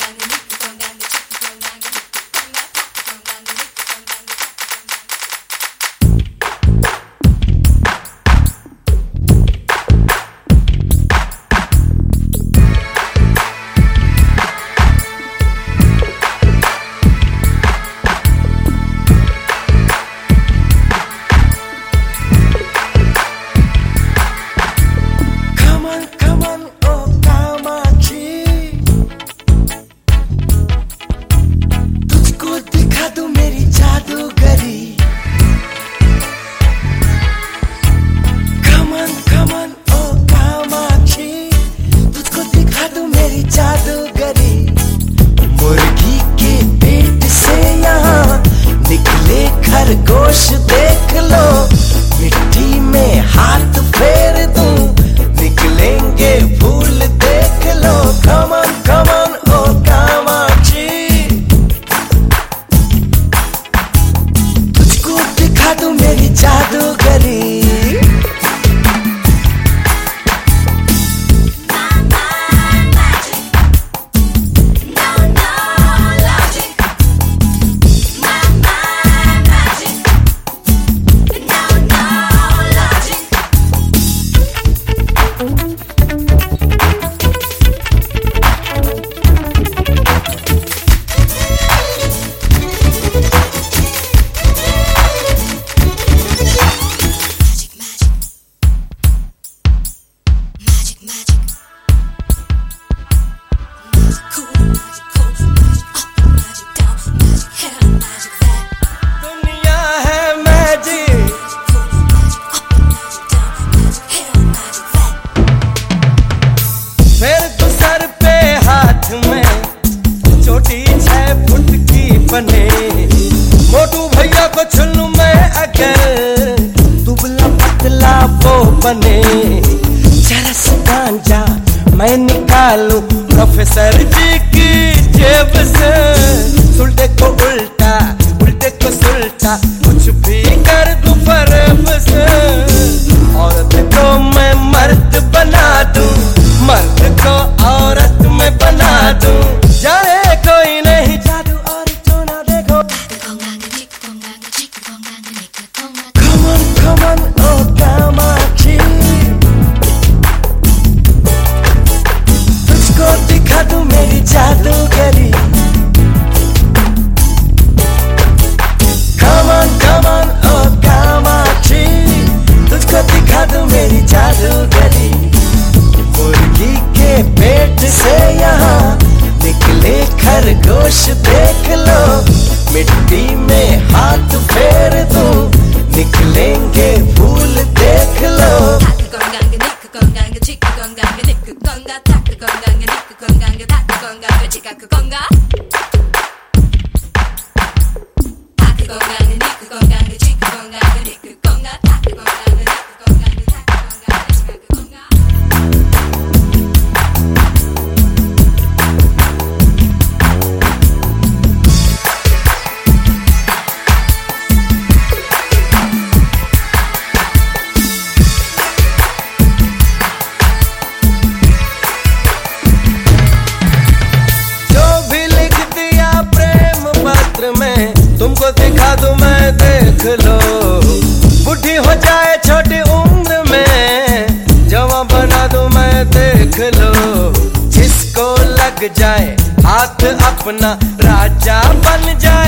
बने बने। जरा गांजा मैं निकालू। प्रोफेसर जी की जेब से सुलटे को उल्टा उल्टे दूँ मेरी जादूगरी। Come on, on, oh Kamakshi तुझको दिखा दूँ मेरी जादूगरी। मुर्गी के पेट से यहाँ निकले खरगोश देख लो। मिट्टी में हाथ फेर दूँ निकलेंगे फूल देख लो। जो तुमको दिखा दूँ मैं देख लो। बुढ़ी हो जाए छोटी उम्र में, जवा बना दूँ मैं देख लो। जिसको लग जाए हाथ अपना राजा बन जाए।